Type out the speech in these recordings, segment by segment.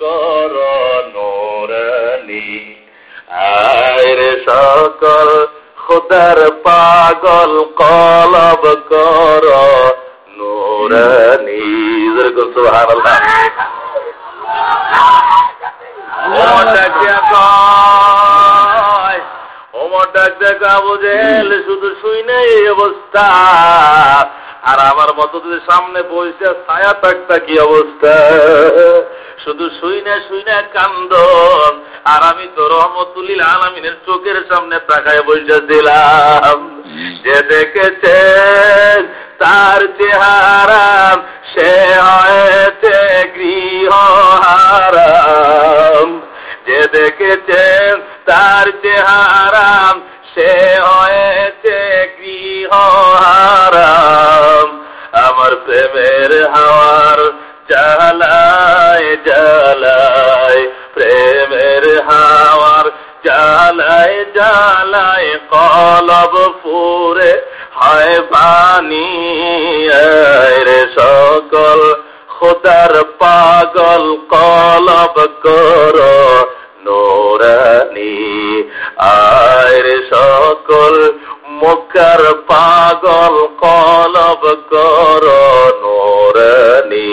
কর নোরানি সকল খুদার পাগল কলব কর নোরানি শুধু শুই নেই অবস্থা। আর আমার মতো যদি সামনে বসে, ছায়া থাকতা কি অবস্থা? শুধু শুই না শুই না কান্দন আর আমি তো রহমতুল্লিল আলমিনের চোখের সামনে তাকায় বসে দিলাম। যে দেখেছে তার চেহারা, সে হয়েছে গৃহ হারাম যে দেখেছে তার চেহারা, সে হয়েছে গৃহ হারাম আমার প্রেমের হাওয়ার জ্বালায় জ্বালায়, প্রেমের হাওয়ার জ্বালায় জ্বালায় কলব ফুরে, হয় পানি রে সকল খোদার পাগল, কলব কর নোরানি, আয় সকল মুখার পাগল, কলব কর নোরানি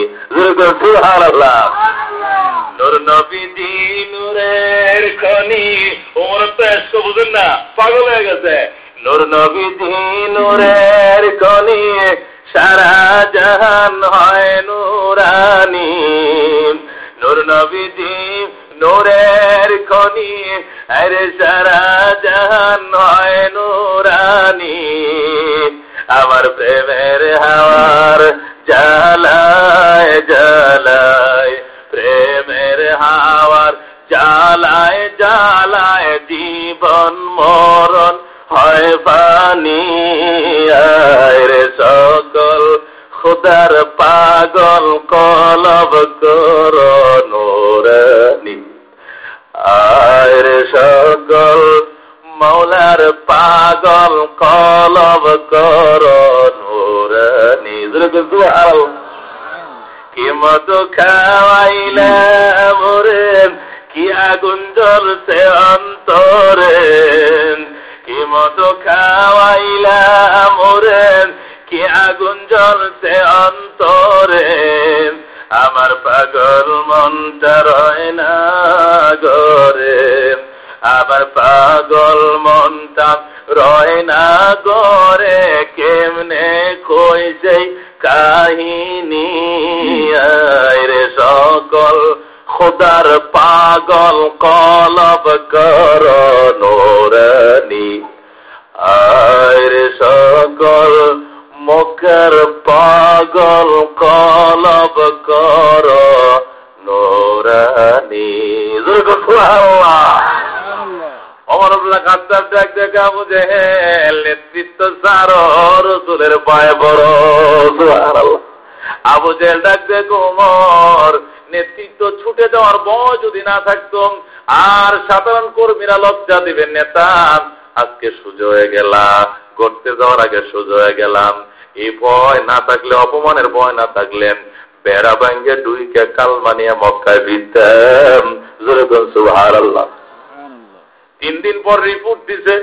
না, পাগল হয়ে গেছে। নূর নবীজি নূরের সারা জাহান হয় নুরানি। নূর নবীজি নূরের খনি, আরে সারা জাহান হয় নুরানি। আমার প্রেমের হাওয়ার জ্বালায় জ্বালায়, প্রেমের হাওয়ার জ্বালায় জ্বালায় জীবন মরণ হয় পানি রে সকল খুদার পাগল, কলব কর নোরানি। সকল মৌলার পাগল, কলব কর নোরানি। কি মতো খাওয়াইলে কি আগুন জ্বলছে অন্তরে? কি মতো খাওয়াইলা মোরে কি আগুন জ্বলছে অন্তরে? আমার পাগল মনটা রয় না গরে। পাগল মনটা রয় না গরে। কেমনে কই সেই কাহিনী রে সকল। খোদার পাগল কলব কর নোরানি। আয় সকল, মুখের পাগল কলব কর নোরানি। নেতৃত্ব ছুটে দেওয়ার বয় যদি না থাকতো, আর সাধারণ কর্মীরা লজ্জা দিবেন নেতা। আজকে হয়ে গেলাম করতে যাওয়ার আগে হয়ে গেলাম। এই ভয় না থাকলে, অপমানের ভয় না থাকলেন, বেড়া ভাঙ্গে ডুইকে কাল মানিয়ে মক্কায় বিদ্যাম জোরে সুহার আল্লাহ তিন দিন পর রিপোর্ট দিছে।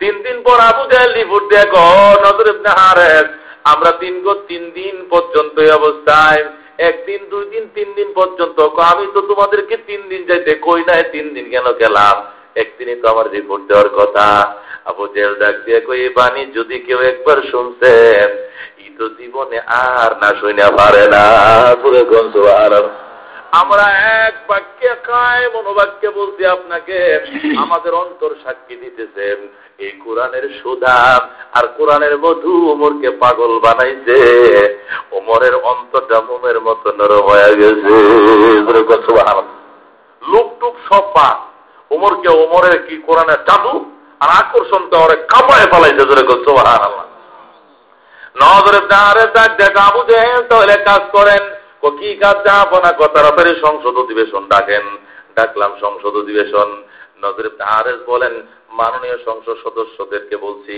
তিন দিন পর আবু জাহেল রিপোর্ট দেখো নজর হারেস, আমরা তিন গো তিন দিন পর্যন্ত এই অবস্থায়। একদিন, দুই দিন, তিন দিন পর্যন্ত। আমি তো তোমাদেরকে তিন দিন যাইতে কই নাই, তিন দিন কেন গেলাম? একদিনই তো আমার রিপোর্ট দেওয়ার কথা। আবু জেল ডাক দিয়ে কই বাণী যদি কেউ একবার শুনছেন ই তো জীবনে আর না শুনে পারে না। পুরো গঞ্জ আর আমরা এক বাক্যে কায় মনোবাক্যে বলছি আপনাকে আমাদের অন্তর সাক্ষী দিতেছেন এই কোরআনের সুধা আর কোরআনের মধু ওমরকে পাগল বানাইছে। ওমরের অন্তরটা মোমের মতো নরম হয়ে গেছে। লুকটুক সব পা। ওমরকে ওমরের কি কোরআনের জাদু আর আকর্ষণ তো ওরে কামায় পালাইছে ধরে সোহান নজরে দাঁড়ে দাগ দেখা বুঝে তাহলে কাজ করেন। ও কি কাজ যাব না তাড়াতাড়ি সংসদ অধিবেশন ডাকেন। ডাকলাম সংসদ অধিবেশন। নজরে আরেস বলেন, মাননীয় সংসদ সদস্যদেরকে বলছি,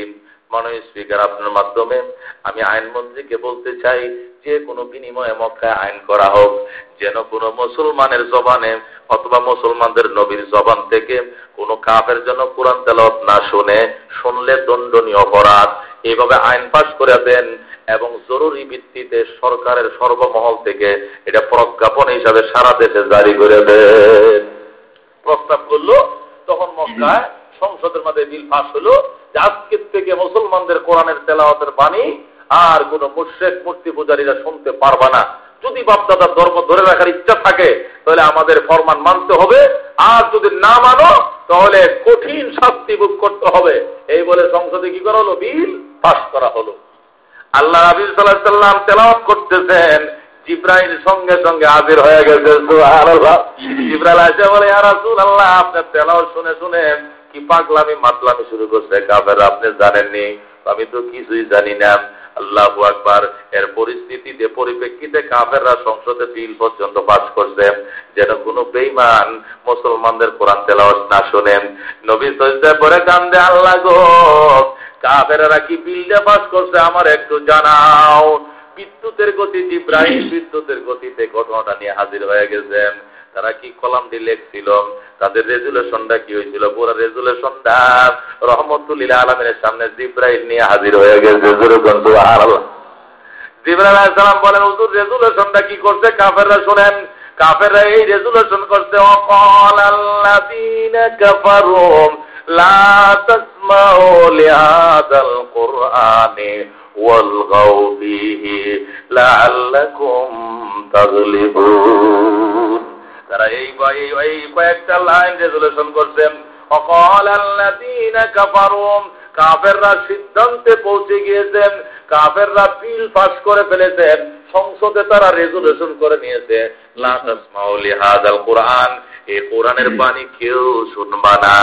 মাননীয় স্পিকার, আপনার মাধ্যমে আমি আইনমন্ত্রীকে বলতে চাই, যে কোনো বিনিময়ে মক্কায় আইন করা হোক, যেন কোনো মুসলমানের জবানে অথবা মুসলমানদের নবীর জবান থেকে কোনো কাফের জন্য কোরআন তেলত না শুনে, শুনলে দণ্ডনীয় অপরাধ। এইভাবে আইন পাশ করে দেন। এবং জরুরি ভিত্তিতে সরকারের সর্বমহল থেকে এটা প্রজ্ঞাপন হিসাবে সারা দেশে জারি করে দেন। প্রস্তাব করল, তখন মক্কায় সংসদের মধ্যে বিল পাশ হলো যে আজকের থেকে মুসলমানদের কোরআনের তেলাওয়াতের বাণী আর কোন মুর্শেক মূর্তি পূজারীরা শুনতে পারবা না। যদি বাপদাদার ধর্ম ধরে রাখার ইচ্ছা থাকে, তাহলে আমাদের ফরমান মানতে হবে। আর যদি না মানো, তাহলে কঠিন শাস্তি ভোগ করতে হবে। এই বলে সংসদে কি করা হলো? বিল পাশ করা হলো। আল্লাহ সাল্লাহ সাল্লাম তেলাওয়াত করতেছেন, জিব্রাইল সঙ্গে সঙ্গে হাজির হয়ে গেছে জিব্রাইল আসে বলে রাসূল আল্লাহ আপনার তেলাওয়াত শুনে শুনে কি পাগলামি, মাতলামি শুরু করছে? কাফের আপনি জানেননি? আমি তো কিছুই জানি না। আল্লাহ আকবার। এর পরিস্থিতিতে, পরিপ্রেক্ষিতে কাফেররা সংসদে বিল পর্যন্ত পাশ করছে। যেন কোনো বেইমান মুসলমানদের কোরআন তেলাওয়াত না শোনেন। নবী সজদায় পরে কান্দে, আল্লাহ গো কাফেরা কি বিলটা পাশ করছে আমার একটু জানাও। বিদ্যুতের গতি জিব্রাহিম বিদ্যুতের গতিতে ঘটনাটা নিয়ে হাজির হয়ে গেছেন। তারা কি কলাম কলামটি লেখছিল? তাদের রেজুলেশনটা কি হয়েছিল? পুরো রেজুলেশনটা রহমতুল্লিল আলমের সামনে জিব্রাহিম নিয়ে হাজির হয়ে গেছে। জিব্রাহিম বলেন হুজুর রেজুলেশনটা কি করছে? কাফেররা শোনেন কাফেররা এই রেজুলেশন করছে অকল আল্লাযীনা কাফারু লা তাসমাউ লিহাদাল কুরআনি ওয়ালগাউ ফীহি লাআল্লাকুম তাগলিবুন। তারা এই এই কয়েকটা লাইন রেজুলেশন করছেন। অকল আল্লাযীনা কাফারু, কাফেররা সিদ্ধান্তে পৌঁছে গিয়েছেন, কাফেররা বিল পাস করে ফেলেছেন, সংসদে তারা রেজুলেশন করে নিয়েছে। হাজাল কোরআন এই কোরআনের বাণী কেউ শুনবা না।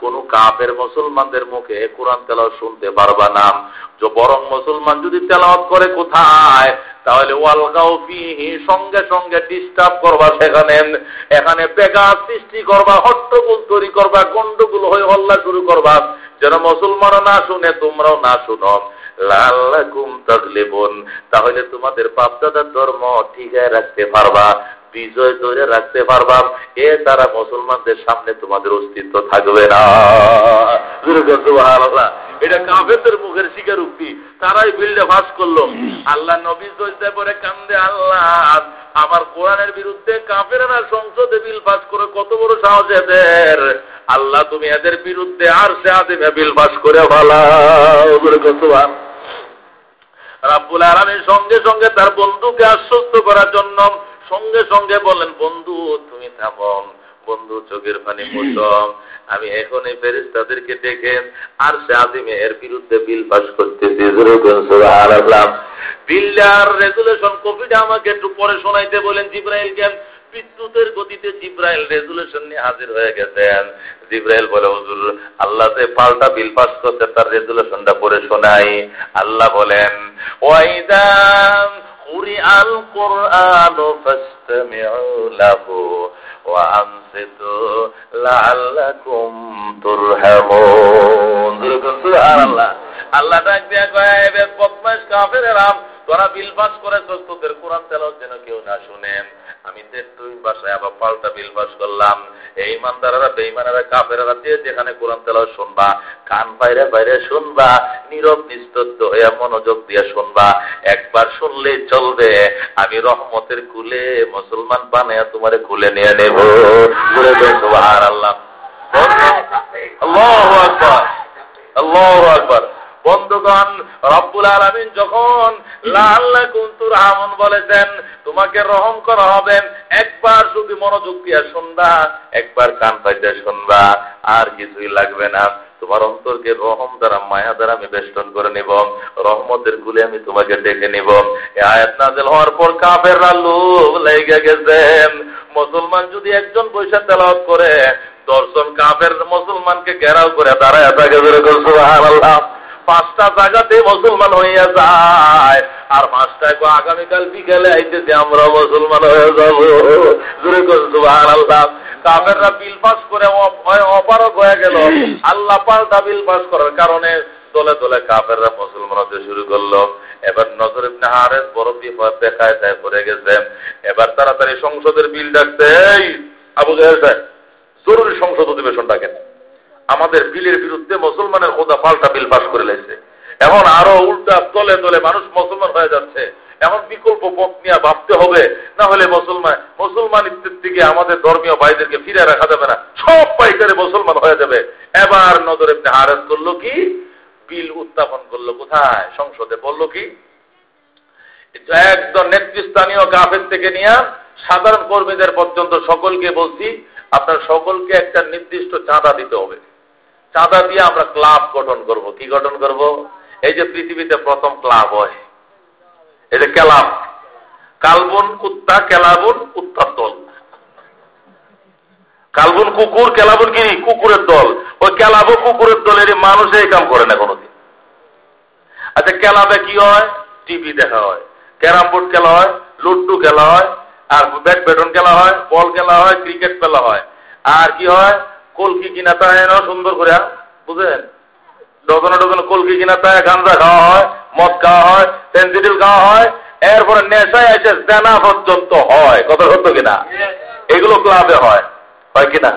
কোন কাপের মুসলমানদের মুখে কোরআন তেলাও শুনতে পারবা না। বরং মুসলমান যদি তেলাওয়াত করে কোথায়? তাহলে ওয়ালগাও ফিহি, সঙ্গে সঙ্গে ডিস্টার্ব করবা সেখানে। এখানে বেগা সৃষ্টি করবা, হট্টগোল তৈরি করবা, গন্ডগোল হয়ে হল্লা শুরু করবা। যেন মুসলমানও না শুনে, তোমরাও না শুনো। লাল্লাকুম তাগলিবুন। তাহলে তোমাদের বাপদাদার ধর্ম ঠিকায় রাখতে পারবা। বিজয় ধরে রাখতে পারবা এ তারা মুসলমানদের সামনে তোমাদের অস্তিত্ব থাকবে না। এটা কাফেরদের মুখের শিকার উক্তি তারাই বিল্ডে ফাঁস করল। আল্লাহ নবী পরে কান্দে, আল্লাহ, আমার কোরআনের বিরুদ্ধে কাফেরা সংসদে বিল পাস করে কত বড় সাহস এদের? আল্লাহ, তুমি এদের বিরুদ্ধে আর সে আদিমে বিল পাস করে ভালা রাব্বুল আলমীর সঙ্গে সঙ্গে তার বন্ধুকে আশ্বস্ত করার জন্য সঙ্গে সঙ্গে বলেন, বন্ধু, তুমি থামন বন্ধু চোখের পানি মুসম আমি এখনই ফেরিস তাদেরকে ডেকে আর সে আদিমে এর বিরুদ্ধে বিল পাস করতেছি। বিল্ডার রেজুলেশন কপিটা আমাকে একটু পরে শোনাইতে বলেন জিব্রাইলকে বিদ্যুতের গতিতে জিব্রাইল রেজুলেশন নিয়ে হাজির হয়ে গেছেন। জিব্রাইল বলে, হুজুর, আল্লাহ যে পাল্টা বিল পাস করতে তার রেজুলেশনটা পরে শোনাই। আল্লাহ বলেন ওয়াইদাম القرآن فاستمعوا له وأنصتوا لعلكم ترحمون আল্লাহ ডাক দিয়া কয় বদমাস কাফেরেরাম তোরা বিল পাস করে তোদের কোরআন তেলাওয়াত যেন কেউ না শুনেন আমি তুই বাসায় আবার পাল্টা বিল পাস করলাম, এই ইমানদারেরা বেইমানেরা কাফেরা দিয়ে যেখানে কোরআন তেলাওয়াত শুনবা, কান বাইরে বাইরে শুনবা, নীরব, নিস্তব্ধ হয়ে মনোযোগ দিয়ে শুনবা, একবার শুনলেই চলবে। আমি রহমতের কুলে মুসলমান বানায় তোমারে কুলে নিয়ে নেব। আর আল্লাহ আল্লাহ আকবর। আল্লাহ আকবর। বন্ধুগণ, রব্বুল আলমিন যখন লাল্লা কুন্তুর আমন বলেছেন, তোমাকে রহম করা হবে, একবার শুধু মনোযোগ দিয়া শুনবা, একবার কান পাইতে শুনবা, আর কিছুই লাগবে না। তোমার অন্তরকে রহম দ্বারা, মায়া দ্বারা আমি বেষ্টন করে নিব, রহমতের গুলে আমি তোমাকে ডেকে নিব। আয়াত নাজেল হওয়ার পর কাপের লোভ লেগে গেছেন। মুসলমান যদি একজন পয়সা তেলাওয়াত করে, দর্শন কাপের মুসলমানকে ঘেরাও করে দাঁড়ায় থাকে আল্লাহ পাঁচটা জায়গাতে মুসলমান হইয়া যায়। আর পাঁচটায় আগামীকাল বিকেলে আইতেছে আমরা মুসলমান হয়ে যাব। আল্লাহ কাফেররা বিল পাস করে অপারক হয়ে গেল। আল্লাহ পাল্টা বিল পাস করার কারণে দলে দলে কাফেররা মুসলমান হতে শুরু করল। এবার নজর ইবনে হারেস বড় বিপদ দেখায় দেয় পড়ে গেছে। এবার তাড়াতাড়ি সংসদের বিল ডাকতে আবু সাহেব, জরুরি সংসদ অধিবেশন ডাকেন। আমাদের বিলের বিরুদ্ধে মুসলমানের খোদা পাল্টা বিল পাশ করে লেছে এখন আরও উল্টা তলে তলে মানুষ মুসলমান হয়ে যাচ্ছে। এমন বিকল্প পথ নিয়ে ভাবতে হবে, না হলে মুসলমান মুসলমান থেকে আমাদের ধর্মীয় ভাইদেরকে ফিরে রাখা যাবে না। সব পাইকারে মুসলমান হয়ে যাবে। এবার নজর হারেস করল কি? বিল উত্থাপন করল কোথায়? সংসদে বলল কি? একদম নেতৃস্থানীয় গাফের থেকে নিয়ে সাধারণ কর্মীদের পর্যন্ত সকলকে বলছি, আপনার সকলকে একটা নির্দিষ্ট চাঁদা দিতে হবে। চাঁদা দিয়ে আমরা ক্লাব গঠন করব। কি গঠন করব? এই যে পৃথিবীতে প্রথম ক্লাব হয়। এই যে ক্লাব। কালবন কুত্তা, কেলাবন কুত্তার দল। কালবন কুকুর, কেলাবন কি? কুকুরের দল। ওই কেলাবো কুকুরের দলের মানুষে এই কাম করে না কোনোদিন। আচ্ছা কেলাবে কি হয়? টিভি দেখা হয়। ক্যারাম বোর্ড খেলা হয় লুড্ডু খেলা হয়, আর ব্যাডমিন্টন খেলা হয়, বল খেলা হয়, ক্রিকেট খেলা হয়। আর কি হয়? কলকি কিনা না, সুন্দর করে বুঝলেন ডজনে ডজনে কলকি কিনা তাই গাঞ্জা খাওয়া হয়, মদ খাওয়া হয় সেন্সিটিভ খাওয়া হয়, এরপরে নেশায় এসে জানা পর্যন্ত হয়। কত সত্য কিনা? এগুলো ক্লাবে হয়। হয় কিনা?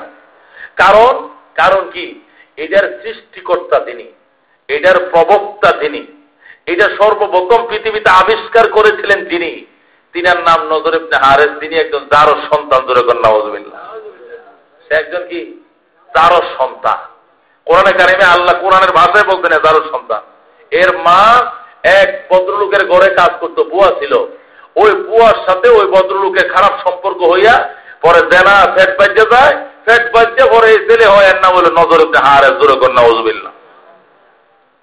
কারণ কারণ কি? এটার সৃষ্টিকর্তা তিনি এটার প্রবক্তা তিনি এটা সর্বপ্রথম পৃথিবীতে আবিষ্কার করেছিলেন তিনি। তিনার নাম নজর ইবনে হারেস, তিনি একজন দারস সন্তান জোরে কন্যা সে একজন কি? দারস সন্তান। কোরআনে কারিমে আল্লাহ কোরআনের ভাষায় বলতেন দারস সন্তান। এর মা এক ভদ্রলোকের ঘরে কাজ করতো, বুয়া ছিল। ওই বুয়ার সাথে ওই ভদ্রলোকের খারাপ সম্পর্ক হইয়া পরে দেনা ফেট বাজ্যে যায়। ফেট বাজ্যে পরে এই ছেলে হয়, এর নাম হলো নজর ইবনে হারেস, জোরে কন্যা ওজবিল্লা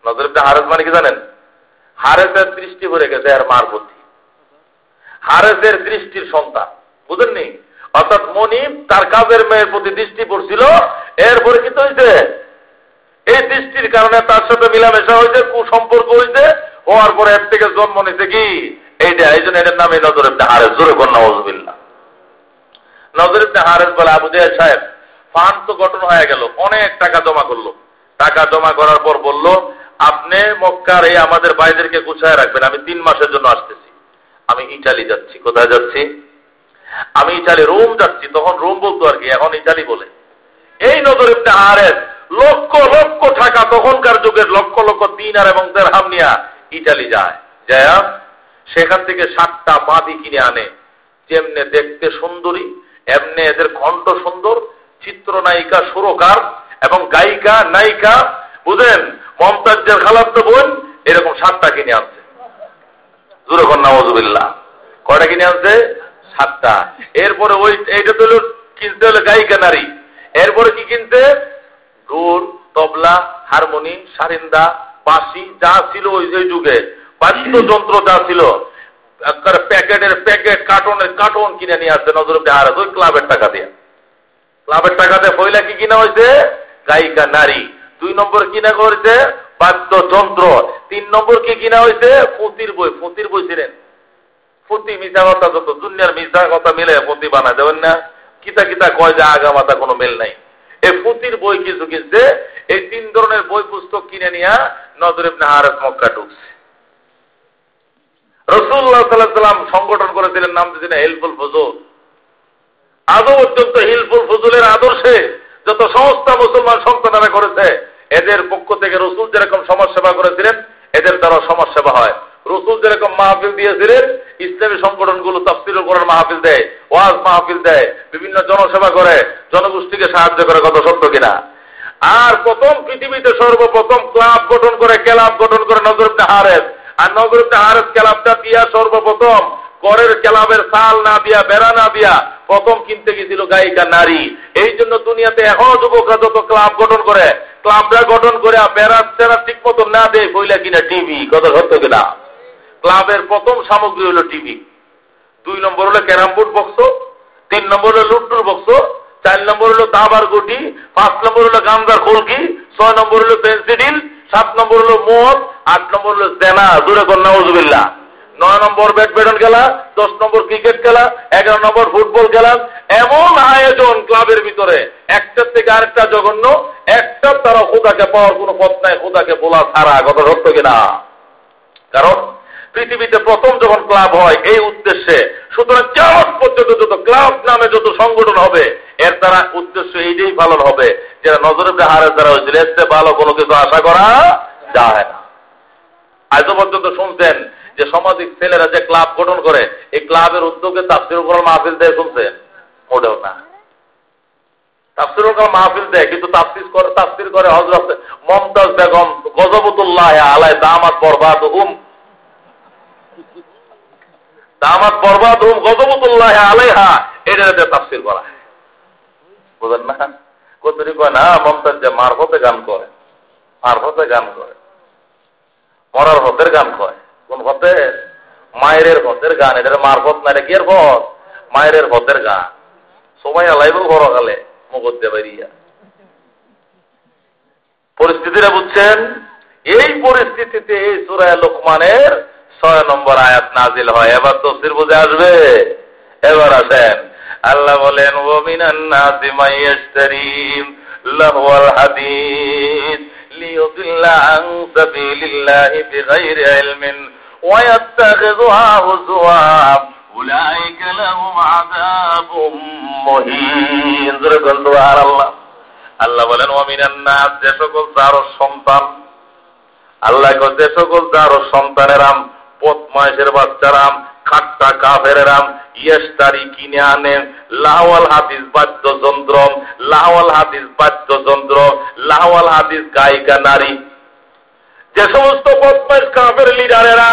নজর ইবনে হারেস মানে কি জানেন? হারেসের দৃষ্টি ভরে গেছে আর মার প্রতি। হারেসের দৃষ্টির সন্তান। বুঝেননি? অর্থাৎ মনিব তার কাজের মেয়ের প্রতি দৃষ্টি পড়ছিল। এরপরে কি হয়েছে এই দৃষ্টির কারণে তার সাথে মিলামেশা হয়েছে কুসম্পর্ক হয়েছে হওয়ার পরে এর থেকে জন্ম নিছে কি? এইটা, এই জন্য এটার নামে নজর ইবনে হারেস। জোরে কন্যা নজবিল্লা নজর ইবনে হারেস বলে আবু জাহেদ সাহেব ফান্ড তো গঠন হয়ে গেল, অনেক টাকা জমা করল। টাকা জমা করার পর বলল, আপনি মক্কার এই আমাদের বাইদেরকে গুছায় রাখবেন, আমি তিন মাসের জন্য আসতেছি। আমি ইটালি যাচ্ছি, কোথায় যাচ্ছি? আমি ইটালি, রোম যাচ্ছি, তখন রোম বলতো আর কি, এখন ইটালি বলে। এই নজর ইবনে আরেস লক্ষ লক্ষ টাকা তখনকার যুগের লক্ষ লক্ষ দিন আর এবং দেড়হাম নিয়া ইটালি যায়। যায় সেখান থেকে সাতটা বাঁধি কিনে আনে। যেমনে দেখতে সুন্দরী, এমনি এদের কণ্ঠ সুন্দর, চিত্রনায়িকা, সুরকার এবং গায়িকা, নায়িকা, বুঝেন, মমতাজের খালাত্ত বোন, এরকম সাতটা কিনে আনছে। জুরখন নওয়াজুবিল্লাহ কয়টা কিনে আনছে? সাতটা। এরপরে ওই এইটা তো কিনতে হলে গায়িকা নারী। এরপরে কি কিনতে? ঢোল, তবলা, হারমোনি, সারিন্দা বাসি যা ছিল ওই যে যুগে। বাদ্যযন্ত্র যা ছিল। প্যাকেটের প্যাকেট কার্টনের কার্টন কিনে নিয়ে আসছে নজর আর ওই ক্লাবের টাকা দিয়ে। ক্লাবের টাকা দিয়ে পয়লা কি কিনা হয়েছে? গায়িকা নারী। দুই নম্বর কিনা করেছে? বাদ্যযন্ত্র। তিন নম্বর কি কিনা হয়েছে? ফুতির বই। ফুতির বই ছিলেন। ফুতি মিশা যত দুনিয়ার মিশা মিলে ফুতি বানা দেবেন না? কিতা কিতা কয় যে আগা মাথা কোনো মেল নাই। এই ফুতির বই কিছু কিনছে এই তিন ধরনের বই পুস্তক কিনে নিয়ে নজর ইবনে হারেস মক্কা ঢুকছে। রসুল্লাহ সাল্লাম সংগঠন করেছিলেন, নাম দিয়েছিলেন হেলফুল ফজল। আদৌ পর্যন্ত হিলফুল ফজলের আদর্শে যত সংস্থা মুসলমান সন্তানেরা করেছে, এদের পক্ষ থেকে রসুল যেরকম সমাজ সেবা করেছিলেন, এদের দ্বারা সমাজ সেবা হয়। রসুল যেরকম মাহফিল দিয়েছিলেন, ইসলামী সংগঠনগুলো তফসিল করার মাহফিল দেয়, ওয়াজ মাহফিল দেয়, বিভিন্ন জনসেবা করে, জনগোষ্ঠীকে সাহায্য করে কত সত্য কিনা। আর প্রথম পৃথিবীতে সর্বপ্রথম ক্লাব গঠন করে ক্লাব গঠন করে নজরুদ্দে হারেস আর নজরুদ্দে হারেস ক্লাবটা দিয়া সর্বপ্রথম করের ক্লাবের সাল না দিয়া, বেড়া না দিয়া প্রথম কিনতে গেছিল গায়িকা নারী। এই জন্য দুনিয়াতে এখনও যুবকরা যত ক্লাব গঠন করে, ক্লাবটা গঠন করে বেড়া চেরা ঠিক মতো না দেয়, কইলা কিনা টিভি কত সত্য কিনা? ক্লাবের প্রথম সামগ্রী হলো টিভি দুই নম্বর হলো ক্যারাম বোর্ড বক্স তিন নম্বর হলো লুট্টুর বক্স চার নম্বর হলো দাবার গুটি, পাঁচ নম্বর হলো গান্দার কলকি ছয় নম্বর হলো পেন্সিডিল, সাত নম্বর হলো মদ, আট নম্বর হলো জেনা জোরে কন্যা, উজবিল্লা। নয় নম্বর ব্যাডমিন্টন খেলা, দশ নম্বর ক্রিকেট খেলা, এগারো নম্বর ফুটবল খেলা, এমন আয়োজন ক্লাবের ভিতরে। একটার থেকে আরেকটা জঘন্য একটা তারা খোদাকে পাওয়ার কোনো পথ নাই, খোদাকে বলা ছাড়া, কথা সত্য কিনা? কারণ পৃথিবীতে প্রথম যখন ক্লাব হয়, এই উদ্দেশ্যে। সুতরাং কেমন পর্যন্ত যত ক্লাব নামে যত সংগঠন হবে, এর দ্বারা উদ্দেশ্য এইটাই পালন হবে যেটা নজরের হারের দ্বারা হয়েছিল। এর ভালো কোনো কিছু আশা করা যায় না। আজ পর্যন্ত শুনছেন যে সামাজিক ছেলেরা যে ক্লাব গঠন করে, এই ক্লাবের উদ্যোগে তাফসির কোরআন মাহফিল দেয়, শুনছেন? মোটেও না। তাফসির মাহফিল দেয়, কিন্তু তাফসির করে তাফসির করে হজরত মমতাজ বেগম গজবতুল্লাহ আলাই দামাত বরবাদ হুম দামাত বরবাদ হুম গজবতুল্লাহ আলাইহা এটা যাতে তাফসির করা বুঝেন না? কতরি কয়, না, মমতাজ যে মারফতে গান করে মারফতে গান করে, মরার হতের গান কয় কোন হতে? মায়ের হতের গান এটা মারফত না, এটা কি এর পথ মায়ের হতের গান। সবাই আলাইব বড় গালে মুগদ্দে বাড়িয়া পরিস্থিতিটা বুঝছেন? এই পরিস্থিতিতে এই সুরায় লোকমানের ছয় নম্বর আয়াত নাজিল হয়। এবার তফসির বুঝে আসবে? এবার আসেন। আল্লাহ বলেন ওমিনান নাসি হাদিস আল্লাহ বলেন ওমিনান নাস, যে সকল তার সন্তান, আল্লাহ যে সকল তার সন্তানেরা পদ্মাসের বাচ্চারাম, খাট্টা কাফেরাম ইয়েস্তারি কিনে আনেন লাহওয়াল হাদিস বাদ্যযন্ত্র লাহওয়াল হাদিস বাদ্যযন্ত্র লাহওয়াল হাদিস গায়িকা নারী। যে সমস্ত বদমাস কাফের লিডারেরা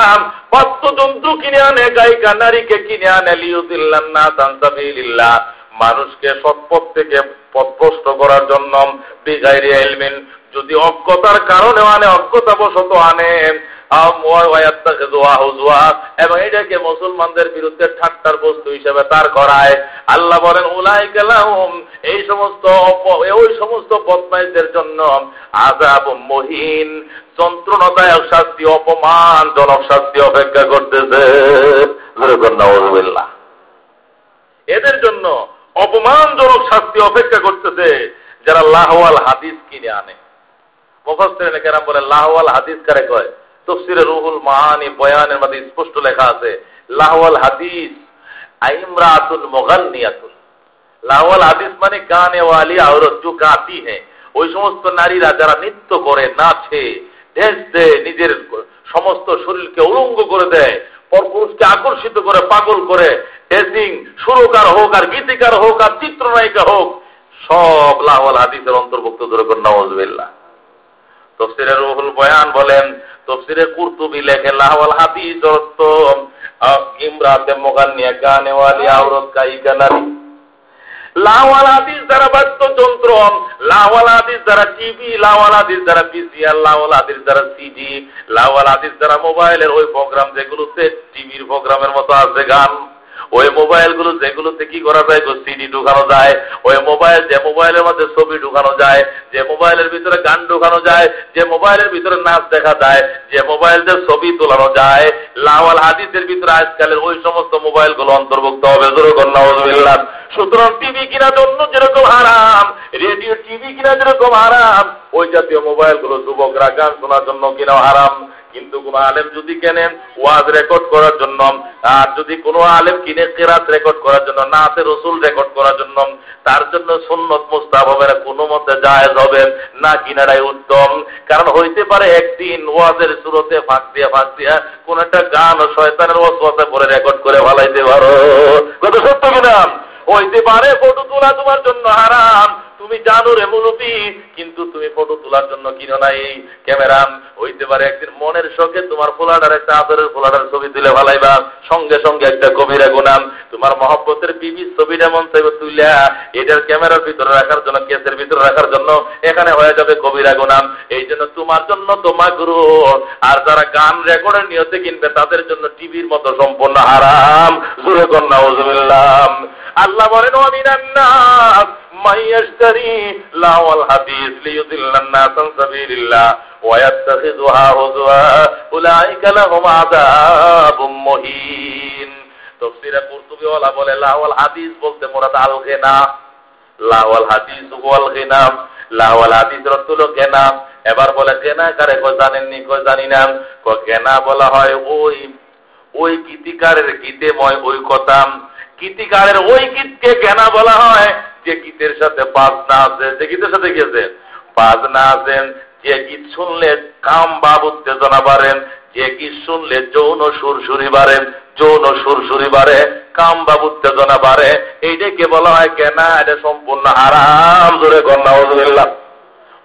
বাদ্যযন্ত্র কিনে আনে, গায়িকা নারীকে কিনে আনে লিউদিল্লাহ তানসাবিল্লাহ মানুষকে সৎপথ থেকে পথভ্রষ্ট করার জন্য বিগাইরি এলমিন যদি অজ্ঞতার কারণে আনে অজ্ঞতা বশত আনে। এবং এটাকে মুসলমানদের বিরুদ্ধে ঠাট্টার বস্তু হিসেবে তার করায়। আল্লাহ বলেন উলাই গেলাম এই সমস্ত ওই সমস্ত বদমাইশদের জন্য আজাব মহিন। যন্ত্রণাদায়ক শাস্তি, অপমান, জনক শাস্তি অপেক্ষা করতেছে। এদের জন্য অপমানজনক শাস্তি অপেক্ষা করতেছে যারা লাহওয়াল হাদিস কিনে আনে। মুখস্থের কেরাম বলে লাহওয়াল হাদিস কারে কয়? তফসিরে রুহুল মাহানি বয়ানের মধ্যে স্পষ্ট লেখা আছে, লাহওয়াল হাদিস আইমরাতুল মোগান্নিয়াতুল লাহওয়াল হাদিস মানে গানে ওয়ালি আওরত जो গাতি হ্যাঁ ওই সমস্ত নারীরা যারা নৃত্য করে, নাচে ঢেস দেয়, নিজের সমস্ত শরীরকে উলঙ্গ করে দেয়, পরপুরুষকে আকর্ষিত করে, পাগল করে, ড্রেসিং সুরকার হোক আর গীতিকার হোক আর চিত্রনায়িকা হোক, সব লাহওয়াল হাদিসের অন্তর্ভুক্ত ধরে করে নওয়াজ তফসিরে রুহুল বয়ান বলেন তফসিরে কুরতুবি লেখে লাহওয়াল হাদিস অর্থ ইমরাতে মোগান্নিয়া গানে ওয়ালি আওরত গায়িকা নারী। লাহওয়াল হাদিস দ্বারা বাদ্যযন্ত্র লাহওয়াল হাদিস দ্বারা টিভি, লাহওয়াল হাদিস দ্বারা পিসিআর লাহওয়াল হাদিস দ্বারা সিডি, লাহওয়াল হাদিস দ্বারা মোবাইলের ওই প্রোগ্রাম যেগুলো সেট টিভির প্রোগ্রামের মতো আছে গান। ওই মোবাইলগুলো যেগুলোতে কি করা যায় সিডি ঢুকানো যায়, ওই মোবাইল যে মোবাইলের মধ্যে ছবি ঢুকানো যায়, যে মোবাইলের ভিতরে গান ঢুকানো যায়, যে মোবাইলের ভিতরে নাচ দেখা যায়, যে মোবাইল দিয়ে ছবি তোলানো যায়, লাওয়াল হাদিসের ভিতরে আজকালের ওই সমস্ত মোবাইলগুলো অন্তর্ভুক্ত হবে। সুতরাং টিভি কিনার জন্য যেরকম হারাম রেডিও টিভি কিনা যেরকম হারাম, ওই জাতীয় মোবাইলগুলো যুবকরা গান শোনার জন্য কিনা হারাম। কিন্তু কোন আলেম যদি কেনেন, ওয়াজ রেকর্ড করার জন্য, আর যদি কোনো আলেম কিনে কেরাত রেকর্ড করার জন্য নাতে রসুল রেকর্ড করার জন্য, তার জন্য সুন্নত মুস্তাব হবে না কোনো মতে জায়েজ হবে না কিনারাই উত্তম। কারণ হইতে পারে একদিন ওয়াজের সুরতে ফাঁক দিয়া ফাঁক দিয়া কোন একটা গান শয়তানের ওয়াজে পরে রেকর্ড করে ভালাইতে পারো। কত সত্য কিনা? হইতে পারে ফটো তোলা তোমার জন্য হারাম। তুমি জানো রে কিন্তু তুমি ফটো তোলার জন্য কিনো নাই। ক্যামেরা হইতে পারে একদিন মনের শখে তোমার ফোলাডার একটা আদরের ফোলাডার ছবি তুলে ভালাইবা সঙ্গে সঙ্গে একটা কবিরা গুনাম তোমার মহব্বতের বিবি ছবিটা মন চাইবে তুলিয়া এটার ক্যামেরার ভিতরে রাখার জন্য, কেসের ভিতরে রাখার জন্য এখানে হয়ে যাবে কবিরা গুনাম এই জন্য তোমার জন্য তোমার গুরু। আর যারা গান রেকর্ডের নিয়তে কিনবে, তাদের জন্য টিভির মতো সম্পূর্ণ হারাম। জুড়ে কন্যা আল্লাহ বলেন মাইয়াশতারি লাওয়াল হাদিস লিয়ুদিল্লান নাস আন সাবিলিল্লাহ ওয়াত্তাখিযুহা হুজওয়া উলাইকা লাহুম আযাবুম মুহিন তফসিরে কুরতুবি ওয়ালা বলে লাওয়াল হাদিস বলতে মুরাদ আল গিনা লাওয়াল হাদিস ওয়াল গিনা লাওয়াল হাদিস রতুল গেনা এবার বলে গেনা কারে কো জানেননি, কো জানি না কো গেনা বলা হয় ওই ওই গীতিকারের গীতেময় ওই কথা গীতিকারের ওই গীতকে গেনা বলা হয়। যে সাথে বাজনা আছে যে গীতের সাথে গেছে বাজনা আছেন যে গীত শুনলে কাম বাব উত্তেজনা বাড়েন যে গীত শুনলে যৌন সুরসুরি বাড়েন যৌন সুরসুরি বাড়ে, কাম উত্তেজনা বাড়ে। বলা হয় কেনা? এটা সম্পূর্ণ আরাম ধরে কন্যা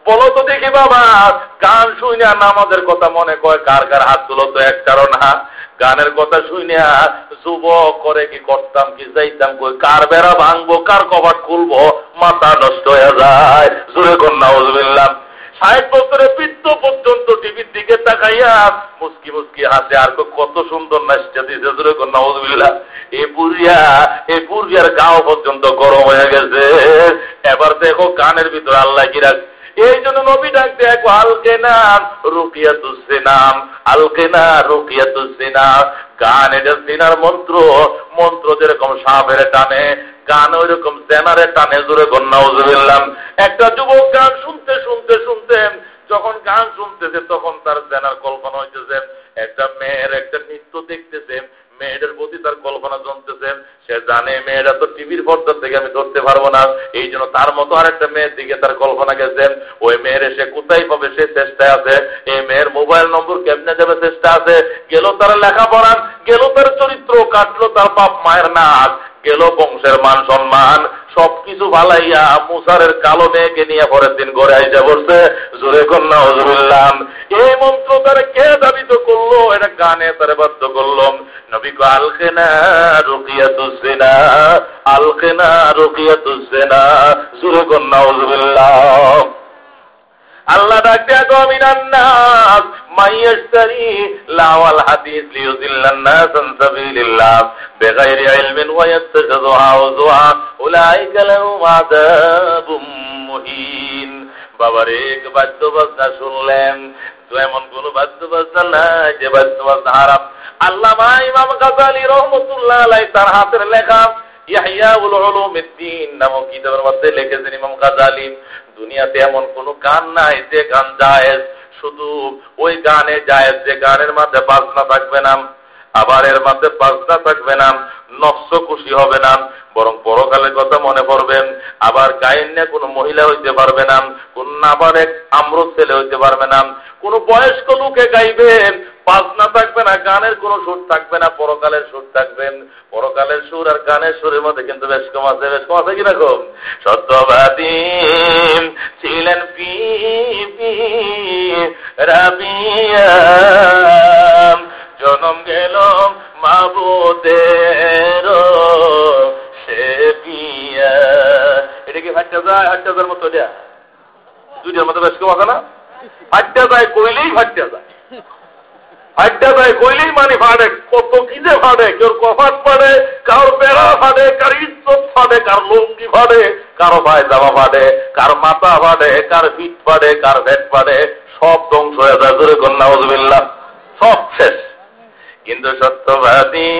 বলো তো দেখি বাবা, গান শুনে আমাদের কথা মনে কয় কার কার হাত তুলো তো এক কারণ হা গানের কথা শুনে যুবক করে কি করতাম, কি যাইতাম কই? কার বেড়া ভাঙবো, কার কবাট খুলবো? মাথা নষ্ট হয়ে যায়। জোরে কন্যা বললাম ষাট বছরে বৃদ্ধ পর্যন্ত টিভির দিকে তাকাইয়া মুসকি মুসকি হাসে, আর কত সুন্দর নাচটা দিতে জোরে কন্যা বলবিল্লা এ পুরিয়া এ পুরিয়ার গাও পর্যন্ত গরম হয়ে গেছে। এবার দেখো গানের ভিতরে আল্লাহ কি রাখছে? এই জন্য নবী ডাক দেখো আলকে নাম রুকিয়া তুসে নাম আলকে না রুকিয়া তুসে গান এটা সিনার মন্ত্র মন্ত্র যেরকম সাপের টানে, গান ওই রকম জেনারে টানে, জোরে গন্যা একটা যুবক গান শুনতে শুনতে শুনতে, যখন গান শুনতেছে, তখন তার জেনার কল্পনা হইতেছে, একটা মেয়ের একটা নৃত্য দেখতেছে মেয়েদের প্রতি তার কল্পনা জানতেছেন সে জানে মেয়েরা তো টিভির পর্দার থেকে আমি ধরতে পারব না। এই জন্য তার মতো আরেকটা মেয়ের দিকে তার কল্পনা গেছেন। ওই মেয়ের এসে কোথায় পাবে সে চেষ্টায় আছে। এই মেয়ের মোবাইল নম্বর কেমনে যাবে চেষ্টা আছে? গেল তার লেখাপড়ান গেল তার চরিত্র কাটলো তার বাপ মায়ের নাচ গেল বংশের মান সম্মান। সবকিছু ভালাইয়া মুসারের কালো মেয়েকে নিয়ে পরের দিন ঘরে আইসা বলছে, জোরে কন্যা হজরুল্লাম এই মন্ত্র তারা কে দাবিত করল? এটা গানে তারা বাধ্য করলাম। নবী আলকেনা রুকিয়া তুসেনা আলকেনা রুকিয়া তুসেনা জোরে কন্যা হজরুল্লাহ। আল্লাহ বাবার এক বাদ্য বাজনা শুনলেন, তো এমন কোন বাদ্য বাজনা নাই যে বাদ্য বাজনা হারাম। আল্লামা ইমাম গাজালি রহমতুল্লাহ তার হাতের লেখা ইয়াহিয়া উল উলুমিদ্দিন নামক কিতাবের মধ্যে লিখেছেন ইমাম গাজালি। দুনিয়াতে এমন কোন গান নাই যে গান জায়েজ, শুধু ওই গানে জায়েজ যে গানের মধ্যে বাজনা থাকবে না। আবার এর মধ্যে বাজনা থাকবে না নফস খুশি হবে না, বরং পরকালের কথা মনে পড়বেন আবার গায়েন নিয়ে কোনো মহিলা হইতে পারবে না, কোন আবার এক আমরত ছেলে হইতে পারবে না, কোন বয়স্ক লোকে গাইবেন বাজনা থাকবে না, গানের কোনো সুর থাকবে না, পরকালের সুর থাকবেন পরকালের সুর আর গানের সুরের মধ্যে কিন্তু বেশ কম আছে, বেশ কম আছে কীরকম সত্যবাদী ছিলেন পি রাবিয়া। জনম গেল মাবুদের সে এটা কি হাটটা যায়, হাটটা মতো দেয়া দুইটার মতো বেশ কম আছে না? হাটটা যায় কইলেই হাটটা যায়। হাড্ডা দেয়, কইলেই মানে ফাড়ে কত কিনে ফাড়ে কেউ কফাট ফাড়ে কারোর বেড়া ফাড়ে কার ইজ্জত ফাড়ে কার লুঙ্গি ফাড়ে কারও পায়ে জামা ফাড়ে কার মাথা ফাড়ে কার পিঠ ফাড়ে কার ভেট ফাড়ে সব ধ্বংস হয়ে যায় ধরে কন্যা সব শেষ। কিন্তু সত্যবাদী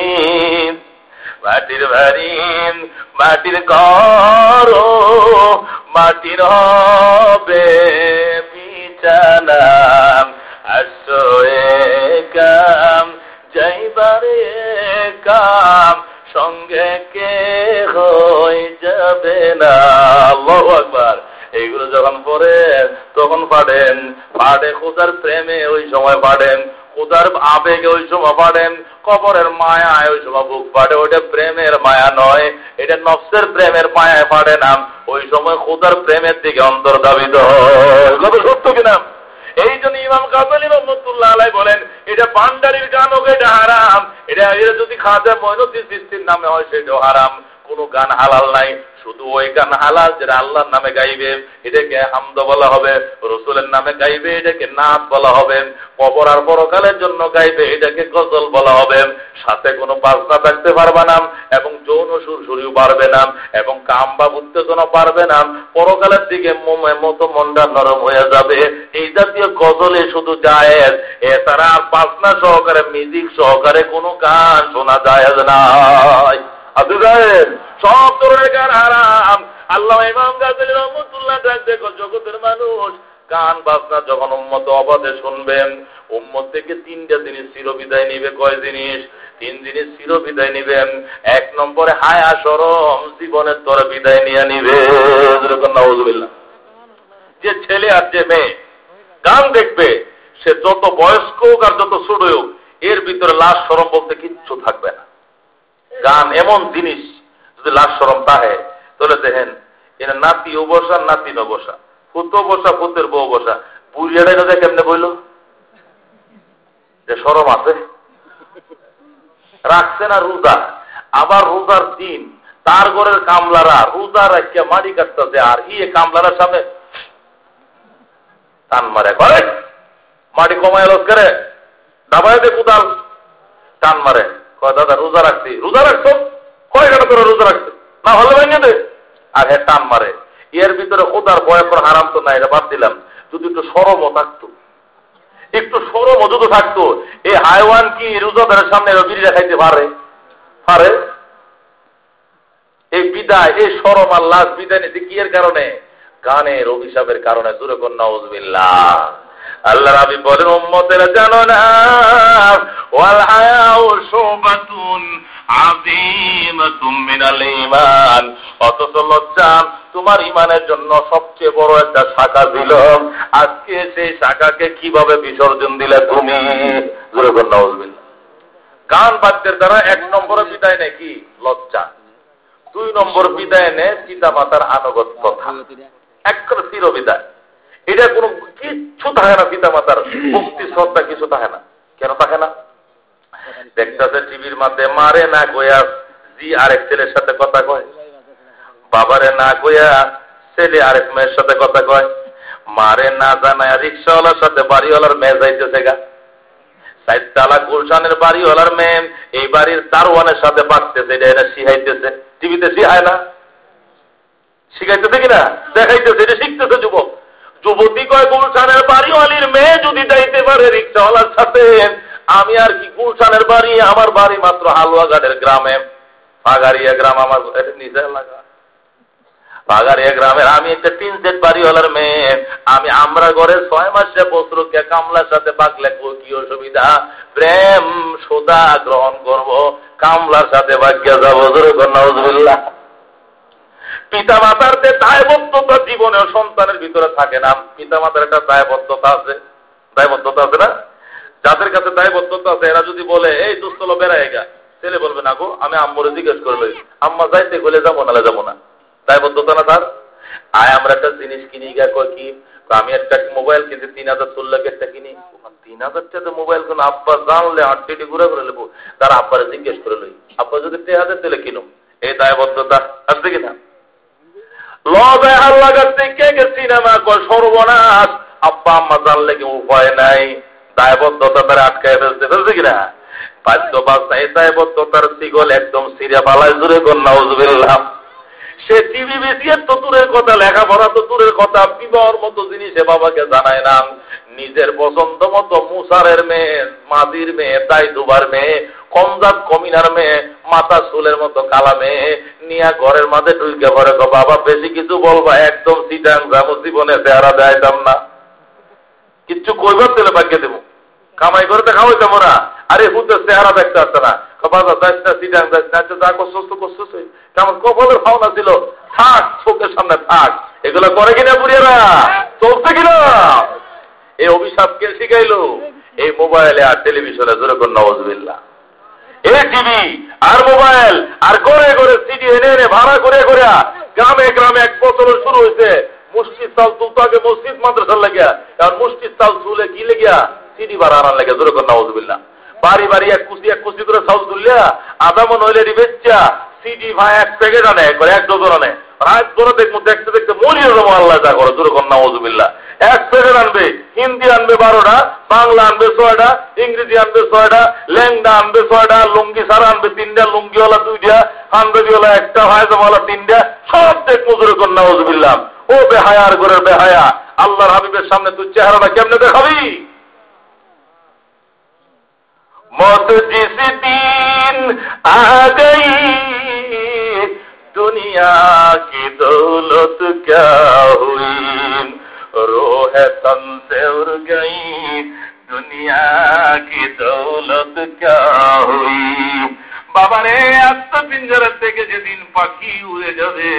মাটির বাড়ি মাটির ঘর মাটির হবে, বিছানা কাম যাইবারে কাম, সঙ্গে কে হয়ে যাবে না? আল্লাহ এইগুলো যখন পড়েন, তখন পাড়েন পাড়ে খোদার প্রেমে ওই সময় পাড়েন খোদার আবেগে ওই সময় পাড়েন কবরের মায়া ওই সময় বুক পাড়ে ওইটা প্রেমের মায়া নয়। এটা নফসের প্রেমের মায়ায় পাড়ে না ওই সময় খোদার প্রেমের দিকে অন্তর দাবিত হয় সত্য কিনা? এই জন্য ইমাম কাজল রহমতুল্লাহ আলাই বলেন, এটা পান্ডারির গান হোক, এটা হারাম। এটা এটা যদি খাজা মহিনুদ্দিন সৃষ্টির নামে হয়, সেটাও হারাম। কোনো গান হালাল নাই। শুধু ওই গান হালাল যেটা আল্লাহর নামে গাইবে, এটাকে হামদ বলা হবে, রসুলের নামে গাইবে, এটাকে নাচ বলা হবে, কবর আর পরকালের জন্য গাইবে, এটাকে গজল বলা হবে। সাথে কোনো বাজনা থাকতে পারবে না এবং যৌন সুর সুরিও পারবে না এবং কাম বা উত্তেজনা পারবে না। পরকালের দিকে মতো মনটা নরম হয়ে যাবে। এই জাতীয় গজলে শুধু যায় এছাড়া বাজনা সহকারে, মিউজিক সহকারে কোনো গান শোনা যায় না সব ধরনের গান হারাম। আল্লাহ ইমাম গাজী রহমতুল্লাহ দেখো জগতের মানুষ গান বাজনা যখন উম্মত অবাধে শুনবেন, উম্মত থেকে তিনটা জিনিস চিরবিদায় নিবে। কয় জিনিস? তিন জিনিস চিরবিদায় নিবেন। এক নম্বরে হায়া সরম জীবনের বিদায় নিয়ে নিবে। যে ছেলে আর যে মেয়ে গান দেখবে, সে যত বয়স্ক হোক আর যত ছোট হোক, এর ভিতরে লাশ সরম বলতে কিচ্ছু থাকবে না। গান এমন জিনিস যদি লাশ সরম তাহে তাহলে দেখেন, এরা নাতি ও বসা, নাতি ন বসা। ফুতো বসা ফুতের বউ বসা। বুড়িয়াটাই না কেমনে বইল যে সরম আছে। রাখছে না রোজা। আবার রোজার দিন, তার ঘরের কামলারা রোজা রাখিয়া মারি কাটতেছে, আর ইয়ে কামলারা সামনে টান মারে। করে মাটি কমায় লস করে। দাবায় দে কুদাল। টান মারে। দাদা, রোজা রাখছি। রোজা রাখছো? কয় ঘণ্টা করে রোজা রাখছো? না হলে ভেঙে দে। আর হ্যাঁ টান মারে, এর ভিতরে ওদার বয় করে হারাম তো নাই বাদ দিলাম। যদি একটু সরমও থাকতো, একটু সরম যদি থাকতো এই হাইওয়ান কি রোজাদারের সামনে বিড়ি খাইতে পারে? পারে। এই বিদায়, এই সরম আর লাশ বিদায় নিতে কি এর কারণে? গানের অভিশাপের কারণে দূরে কন্যা উজবিল্লা আল্লাহ রাবি বলেন, উম্মতের জানো না ওয়াল হায়াউ শুবাতুন আযীমাতুম মিনাল ঈমান। অথচ লজ্জা তোমার ইমানের জন্য সবচেয়ে বড় একটা শাখা ছিল। আজকে সেই শাখাকে কীভাবে বিসর্জন দিলে তুমি? গান বাদ্যের দ্বারা এক নম্বর বিদায় নেয় কি? লজ্জা। দুই নম্বর বিদায় নেয় পিতা মাতার আনুগত্যতা এক চির বিদায়। এটা কোনো কিচ্ছু থাকে না পিতা মাতার মুক্তি শ্রদ্ধা কিছু থাকে না। কেন থাকে না? দেখতেছে টিভির মধ্যে মারে না গোয়া, জি আরেক ছেলের সাথে কথা কয়। বাবারে না কইয়া ছেলে আরেক মেয়ের সাথে কথা কয়। মারে না জানায়, রিক্সাওয়ালার সাথে বাড়িওয়ালার মেয়ে যাইতেছে গা। সাইতালা গুলশানের বাড়িওয়ালার মেয়ে এই বাড়ির দারোয়ানের সাথে বাড়তেছে এটা এটা শিখাইতেছে। টিভিতে শিখায় না? শিখাইতেছে কিনা? দেখাইতেছে, এটা শিখতেছে যুবক। যুবতী কয়, গুলশানের বাড়িওয়ালির মেয়ে যদি যাইতে পারে রিক্সাওয়ালার সাথে, আমি আর কি গুলশানের বাড়ি, আমার বাড়ি মাত্র হালুয়াঘাটের গ্রামে। ফাগারিয়া গ্রাম আমার নিজে লাগা পাগারিয়া গ্রামের আমি একটা তিন সেট বাড়িওয়ালার মেয়ে। আমি আমরা ঘরে ছয় মাসে বস্ত্রকে কামলার সাথে বাগলে কি অসুবিধা? প্রেম, সোদা গ্রহণ করব, কামলার সাথে বাগিয়া যাব নজরুল্লাহ পিতা মাতার যে দায়বদ্ধতা জীবনে সন্তানের ভিতরে থাকে না পিতা মাতার একটা দায়বদ্ধতা আছে। দায়বদ্ধতা আছে না? যাদের কাছে দায়বদ্ধতা আছে, এরা যদি বলে, এই দুস্থল বেড়ায় গা ছেলে বলবে, না গো, আমি আম্মরে জিজ্ঞেস করবে আম্মা যাইতে গেলে যাব, নালে যাব না। দায়বদ্ধতা না তার? আয়, আমরা একটা জিনিস কিনি গা কয় কি? আমি একটা মোবাইল কিনতে তিন হাজার চল্লিশ একটা কিনি। তিন হাজার টাকা মোবাইল কোন? আব্বা জানলে আটটি ঘুরে ঘুরে নেব তার আব্বারে জিজ্ঞেস করে লই। আব্বা যদি তে হাজার দিলে কিনো এই দায়বদ্ধতা আসবে কিনা? লজায় আল্লাহ কাছে কে সিনেমা কয়? সর্বনাশ। আব্বা আম্মা জানলে কি উপায় নাই। দায়বদ্ধতা তারা আটকায় ফেলতে ফেলছে কিনা? দায়বদ্ধতার সিগল একদম সিরিয়া পালায় জুড়ে কন্যা সে টিভি তো দূরের কথা, লেখাপড়া তো দূরের কথা বিবাহর মতো জিনিসে বাবাকে জানায় না। নিজের পছন্দ মতো মুসারের মেয়ে, মাদির মেয়ে তাই দুবার মেয়ে কমজাত কমিনার মেয়ে, মাথা চুলের মতো কালা মেয়ে, নিয়া ঘরের মাঝে ঢুকে ঘরে বাবা, বেশি কিছু বলবা, একদম সিটাং যাব জীবনে চেহারা দেয়তাম না। কিচ্ছু কইবার তেলে ভাগ্যে দেবো কামাই করে তো খাওয়াইতাম না আরে হুতে চেহারা দেখতে আসছে না। না সিটাং না যা কেমন ভাওনা থাক, চোখের সামনে থাক। এগুলো করে কিনা বুড়িয়ারা? চলছে কিনা? এই অভিশাপ কে শিখাইলো। এই মোবাইলে আর টেলিভিশনে জোরে কোন নওয়াজবিল্লা টিভি, আর মোবাইল, আর করে করে সিডি এনে এনে ভাড়া করে করে গ্রামে গ্রামে এক বছর শুরু হয়েছে। মুসজিদ চাল তুলতে আগে মসজিদ, মাদ্রাসার লাগিয়া। কারণ মুসজিদ চাল তুলে কি লেগিয়া? সিডি ভাড়া আনার লাগে জোরে কোন নওয়াজবিল্লা বাড়ি বাড়ি এক কুচি এক কুচি করে চাউল তুললিয়া আদা মন হইলে রিবেচ্চা সিডি ভাই এক প্যাকেট আনে করে এক ডজন আনে। রাত করে দেখব, দেখতে দেখতে মরিয়ে দেবো আল্লাহ যা করো। দুরকম নওয়াজুবিল্লাহ এক পেজের আনবে, হিন্দি আনবে বারোটা, বাংলা আনবে ছয়টা, ইংরেজি আনবে ছয়টা ল্যাংডা আনবে ছয়টা, লুঙ্গি সারা আনবে তিনটা, লুঙ্গিওয়ালা দুইটা হান্দাজিওয়ালা একটা হায়জামালা তিনটা, সব দেখ মজুরি কন্যা বুঝবিলাম ও বেহায়ার ঘরের বেহায়া, আল্লাহর হাবিবের সামনে তুই চেহারাটা কেমনে দেখাবি? মত জিস দিন আগেই দুনিয়া কি দৌলত ক্যা হুই रोह तन से उड़ गई दुनिया की दौलत क्या हुई বাবারে আত্মপিঞ্জরের থেকে যেদিন পাখি উড়ে যাবে